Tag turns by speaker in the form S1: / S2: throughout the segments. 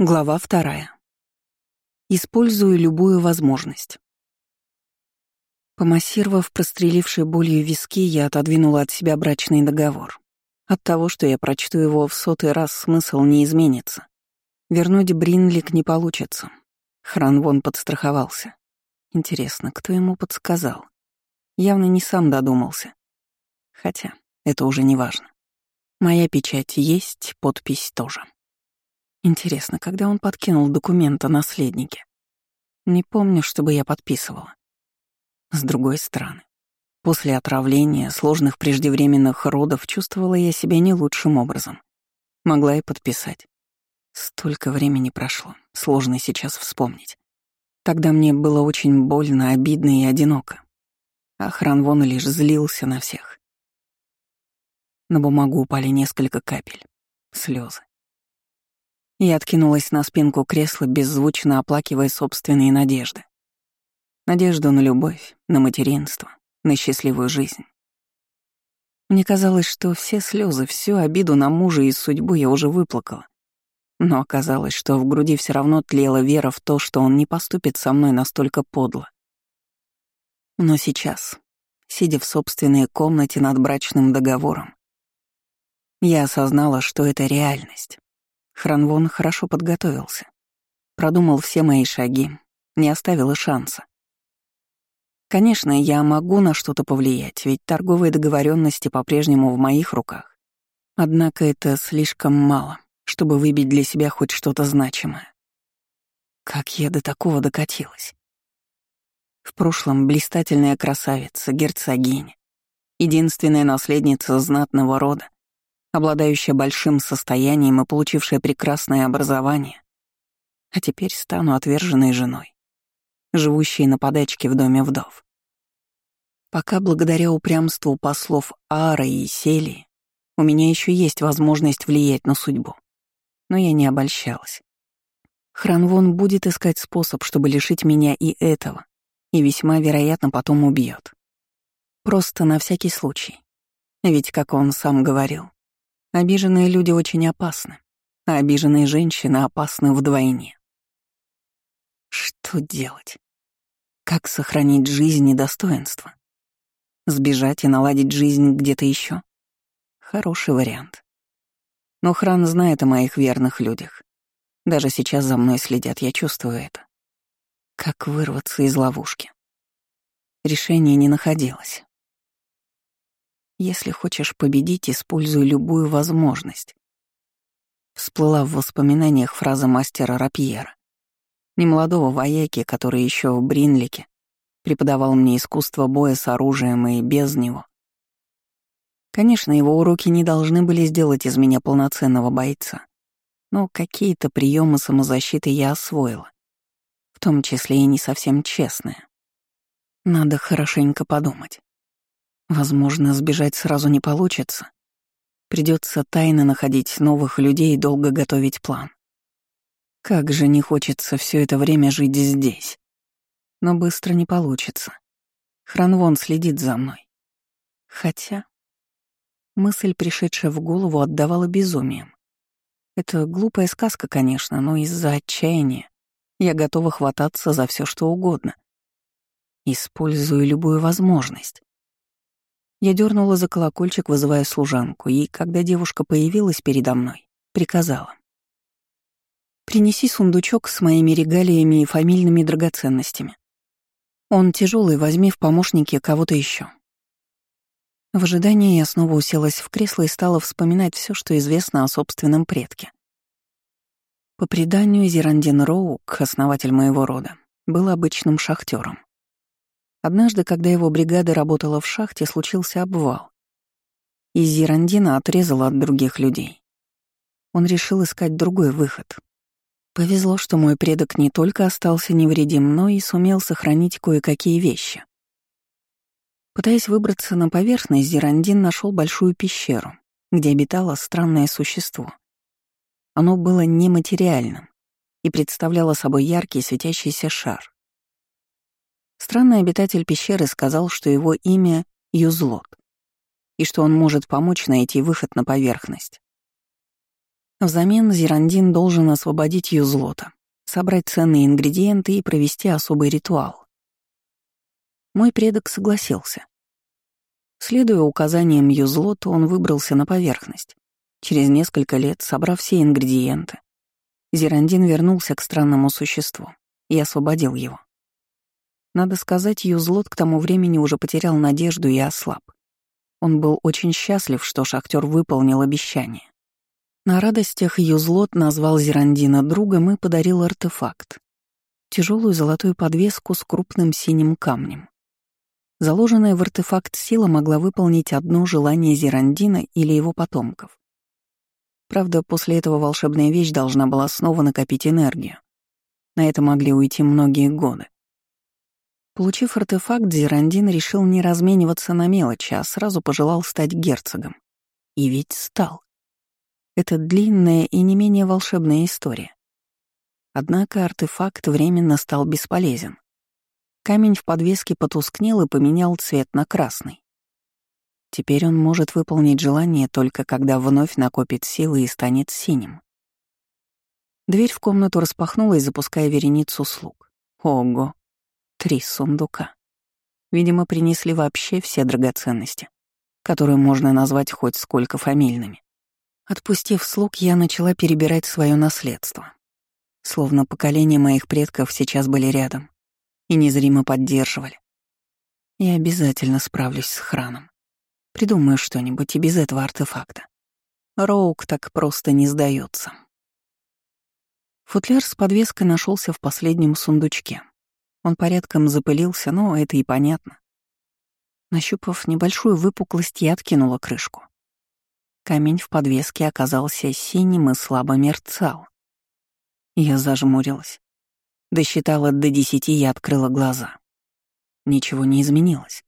S1: Глава вторая. Использую любую возможность. Помассировав прострелившей болью виски, я отодвинула от себя брачный договор. От того, что я прочту его в сотый раз, смысл не изменится. Вернуть Бринлик не получится. Хранвон подстраховался. Интересно, кто ему подсказал? Явно не сам додумался. Хотя это уже не важно. Моя печать есть, подпись тоже. Интересно, когда он подкинул документ о наследнике? Не помню, чтобы я подписывала. С другой стороны, после отравления, сложных преждевременных родов чувствовала я себя не лучшим образом. Могла и подписать. Столько времени прошло, сложно сейчас вспомнить. Тогда мне было очень больно, обидно и одиноко. А Хранвон лишь злился на всех. На бумагу упали несколько капель. Слезы. Я откинулась на спинку кресла, беззвучно оплакивая собственные надежды. Надежду на любовь, на материнство, на счастливую жизнь. Мне казалось, что все слезы, всю обиду на мужа и судьбу я уже выплакала. Но оказалось, что в груди все равно тлела вера в то, что он не поступит со мной настолько подло. Но сейчас, сидя в собственной комнате над брачным договором, я осознала, что это реальность. Хранвон хорошо подготовился. Продумал все мои шаги, не оставил и шанса. Конечно, я могу на что-то повлиять, ведь торговые договоренности по-прежнему в моих руках. Однако это слишком мало, чтобы выбить для себя хоть что-то значимое. Как я до такого докатилась? В прошлом блистательная красавица, герцогиня, единственная наследница знатного рода, обладающая большим состоянием и получившая прекрасное образование. А теперь стану отверженной женой, живущей на подачке в доме вдов. Пока благодаря упрямству послов Ара и Селии у меня еще есть возможность влиять на судьбу. Но я не обольщалась. Хранвон будет искать способ, чтобы лишить меня и этого, и весьма вероятно потом убьет. Просто на всякий случай. Ведь, как он сам говорил, Обиженные люди очень опасны, а обиженные женщины опасны вдвойне. Что делать? Как сохранить жизнь и достоинство? Сбежать и наладить жизнь где-то еще? Хороший вариант. Но Хран знает о моих верных людях. Даже сейчас за мной следят, я чувствую это. Как вырваться из ловушки? Решение не находилось. Если хочешь победить, используй любую возможность. Всплыла в воспоминаниях фраза мастера Рапьера, немолодого вояки, который еще в Бринлике преподавал мне искусство боя с оружием и без него. Конечно, его уроки не должны были сделать из меня полноценного бойца, но какие-то приемы самозащиты я освоила, в том числе и не совсем честные. Надо хорошенько подумать. Возможно, сбежать сразу не получится. Придется тайно находить новых людей и долго готовить план. Как же не хочется все это время жить здесь. Но быстро не получится. Хранвон следит за мной. Хотя... Мысль, пришедшая в голову, отдавала безумием. Это глупая сказка, конечно, но из-за отчаяния я готова хвататься за все, что угодно. Использую любую возможность. Я дернула за колокольчик, вызывая служанку, и, когда девушка появилась передо мной, приказала. «Принеси сундучок с моими регалиями и фамильными драгоценностями. Он тяжелый, возьми в помощники кого-то еще. В ожидании я снова уселась в кресло и стала вспоминать все, что известно о собственном предке. По преданию, Зерандин Роук, основатель моего рода, был обычным шахтером. Однажды, когда его бригада работала в шахте, случился обвал. И Зирандина отрезала от других людей. Он решил искать другой выход. Повезло, что мой предок не только остался невредим, но и сумел сохранить кое-какие вещи. Пытаясь выбраться на поверхность, Зирандин нашел большую пещеру, где обитало странное существо. Оно было нематериальным и представляло собой яркий светящийся шар, Странный обитатель пещеры сказал, что его имя — Юзлот, и что он может помочь найти выход на поверхность. Взамен Зерандин должен освободить Юзлота, собрать ценные ингредиенты и провести особый ритуал. Мой предок согласился. Следуя указаниям Юзлота, он выбрался на поверхность. Через несколько лет, собрав все ингредиенты, Зерандин вернулся к странному существу и освободил его. Надо сказать, Юзлот к тому времени уже потерял надежду и ослаб. Он был очень счастлив, что шахтер выполнил обещание. На радостях Юзлот назвал Зерандина другом и подарил артефакт — тяжелую золотую подвеску с крупным синим камнем. Заложенная в артефакт сила могла выполнить одно желание Зерандина или его потомков. Правда, после этого волшебная вещь должна была снова накопить энергию. На это могли уйти многие годы. Получив артефакт, Зерандин решил не размениваться на мелочи, а сразу пожелал стать герцогом. И ведь стал. Это длинная и не менее волшебная история. Однако артефакт временно стал бесполезен. Камень в подвеске потускнел и поменял цвет на красный. Теперь он может выполнить желание только когда вновь накопит силы и станет синим. Дверь в комнату распахнулась, запуская вереницу слуг. Ого! Три сундука. Видимо, принесли вообще все драгоценности, которые можно назвать хоть сколько фамильными. Отпустив слуг, я начала перебирать свое наследство. Словно поколения моих предков сейчас были рядом и незримо поддерживали. Я обязательно справлюсь с храном. Придумаю что-нибудь и без этого артефакта. Роук так просто не сдается. Футляр с подвеской нашелся в последнем сундучке. Он порядком запылился, но это и понятно. Нащупав небольшую выпуклость, я откинула крышку. Камень в подвеске оказался синим и слабо мерцал. Я зажмурилась. Досчитала до десяти и открыла глаза. Ничего не изменилось.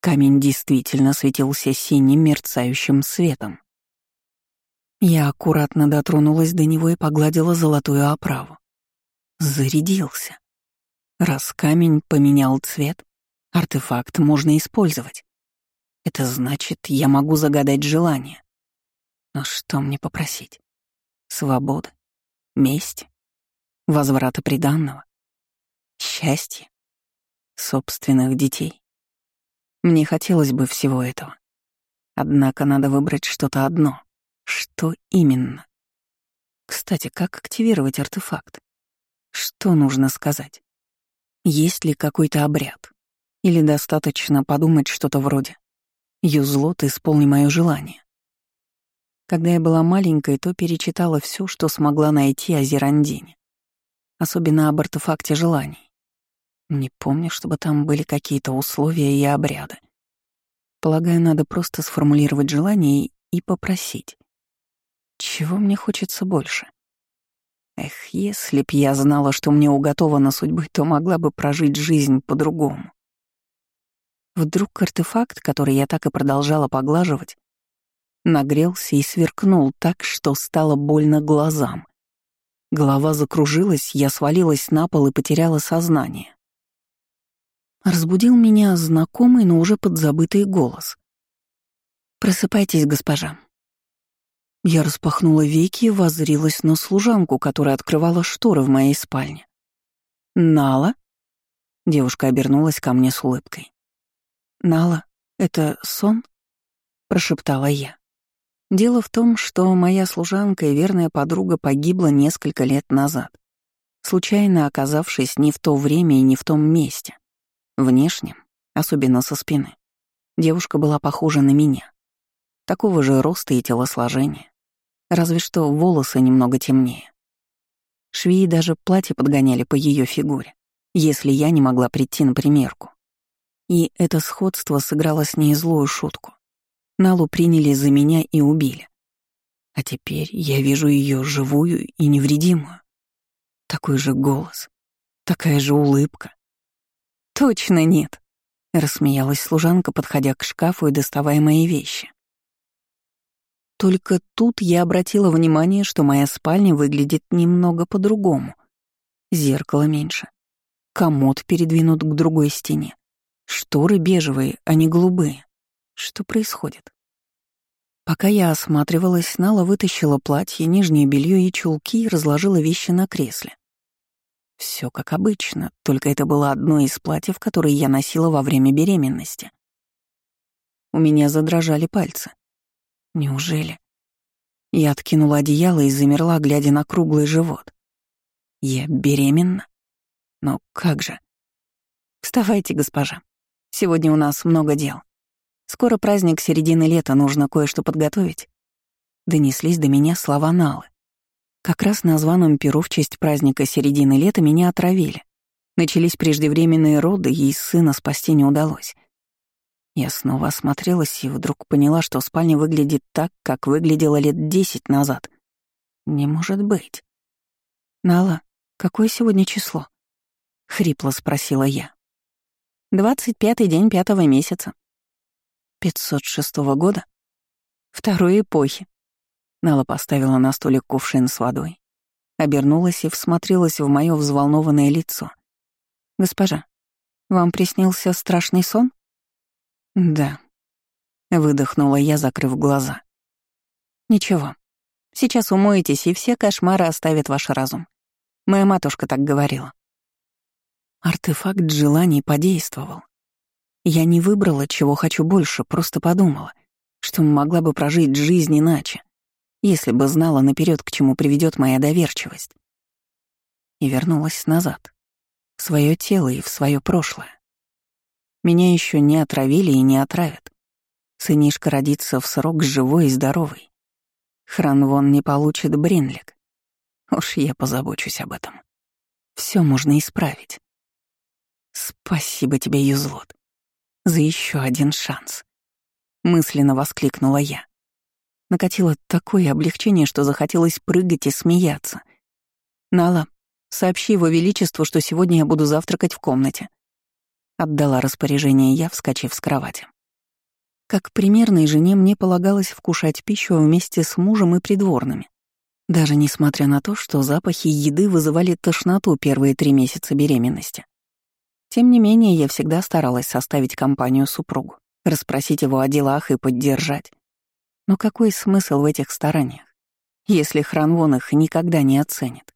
S1: Камень действительно светился синим мерцающим светом. Я аккуратно дотронулась до него и погладила золотую оправу. Зарядился. Раз камень поменял цвет, артефакт можно использовать. Это значит, я могу загадать желание. Но что мне попросить? Свобода? Месть? Возврата приданного? Счастье? Собственных детей? Мне хотелось бы всего этого. Однако надо выбрать что-то одно. Что именно? Кстати, как активировать артефакт? Что нужно сказать? Есть ли какой-то обряд? Или достаточно подумать что-то вроде «Юзлот, исполни мое желание». Когда я была маленькой, то перечитала все, что смогла найти о Зерандине. Особенно об артефакте желаний. Не помню, чтобы там были какие-то условия и обряды. Полагаю, надо просто сформулировать желание и попросить. Чего мне хочется больше? Эх, если б я знала, что мне уготовано судьбой, то могла бы прожить жизнь по-другому. Вдруг артефакт, который я так и продолжала поглаживать, нагрелся и сверкнул так, что стало больно глазам. Голова закружилась, я свалилась на пол и потеряла сознание. Разбудил меня знакомый, но уже подзабытый голос. «Просыпайтесь, госпожа. Я распахнула веки и воззрилась на служанку, которая открывала шторы в моей спальне. «Нала?» Девушка обернулась ко мне с улыбкой. «Нала, это сон?» — прошептала я. Дело в том, что моя служанка и верная подруга погибла несколько лет назад, случайно оказавшись не в то время и не в том месте. Внешне, особенно со спины, девушка была похожа на меня. Такого же роста и телосложения разве что волосы немного темнее. Швеи даже платье подгоняли по ее фигуре, если я не могла прийти на примерку. И это сходство сыграло с ней злую шутку. Налу приняли за меня и убили. А теперь я вижу ее живую и невредимую. Такой же голос, такая же улыбка. «Точно нет», — рассмеялась служанка, подходя к шкафу и доставая мои вещи. Только тут я обратила внимание, что моя спальня выглядит немного по-другому. Зеркало меньше. Комод передвинут к другой стене. Шторы бежевые, а не голубые. Что происходит? Пока я осматривалась, Нала вытащила платье, нижнее белье и чулки и разложила вещи на кресле. Все как обычно, только это было одно из платьев, которые я носила во время беременности. У меня задрожали пальцы. Неужели? Я откинула одеяло и замерла, глядя на круглый живот. Я беременна? Но как же? Вставайте, госпожа. Сегодня у нас много дел. Скоро праздник середины лета, нужно кое-что подготовить. Донеслись до меня слова Налы. Как раз на званом перу в честь праздника середины лета меня отравили. Начались преждевременные роды, и сына спасти не удалось. Я снова осмотрелась и вдруг поняла, что спальня выглядит так, как выглядела лет десять назад. Не может быть. «Нала, какое сегодня число?» — хрипло спросила я. «Двадцать пятый день пятого месяца», 506 года? Второй эпохи. Нала поставила на столик кувшин с водой, обернулась и всмотрелась в мое взволнованное лицо. «Госпожа, вам приснился страшный сон?» «Да», — выдохнула я, закрыв глаза. «Ничего. Сейчас умоетесь, и все кошмары оставят ваш разум. Моя матушка так говорила». Артефакт желаний подействовал. Я не выбрала, чего хочу больше, просто подумала, что могла бы прожить жизнь иначе, если бы знала наперед, к чему приведет моя доверчивость. И вернулась назад, в свое тело и в свое прошлое. Меня еще не отравили и не отравят. Сынишка родится в срок живой и здоровый. Хранвон не получит Бринлик. Уж я позабочусь об этом. Все можно исправить. Спасибо тебе, Юзлот за еще один шанс. Мысленно воскликнула я. Накатило такое облегчение, что захотелось прыгать и смеяться. «Нала, сообщи его величеству, что сегодня я буду завтракать в комнате». Отдала распоряжение я, вскочив с кровати. Как примерной жене мне полагалось вкушать пищу вместе с мужем и придворными. Даже несмотря на то, что запахи еды вызывали тошноту первые три месяца беременности. Тем не менее, я всегда старалась составить компанию супругу, расспросить его о делах и поддержать. Но какой смысл в этих стараниях, если Хранвон их никогда не оценит?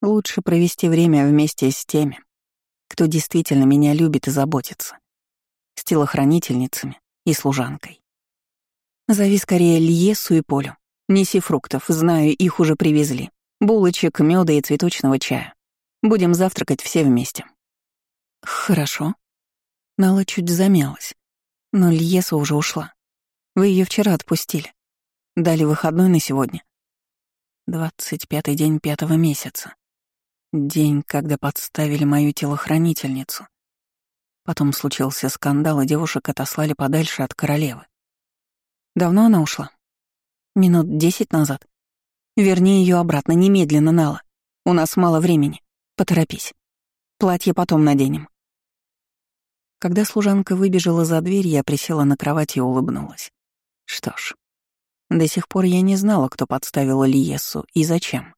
S1: Лучше провести время вместе с теми, кто действительно меня любит и заботится, с телохранительницами и служанкой. Зови скорее Льесу и Полю. Неси фруктов, знаю, их уже привезли. Булочек, меда и цветочного чая. Будем завтракать все вместе. «Хорошо». Нала чуть замялась. Но Льеса уже ушла. Вы ее вчера отпустили. Дали выходной на сегодня. Двадцать пятый день пятого месяца. День, когда подставили мою телохранительницу. Потом случился скандал, и девушек отослали подальше от королевы. Давно она ушла? Минут десять назад. Верни ее обратно, немедленно, Нала. У нас мало времени. Поторопись. Платье потом наденем. Когда служанка выбежала за дверь, я присела на кровать и улыбнулась. Что ж, до сих пор я не знала, кто подставил Лиесу и зачем.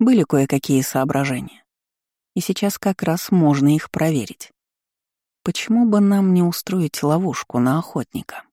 S1: Были кое-какие соображения. И сейчас как раз можно их проверить. Почему бы нам не устроить ловушку на охотника?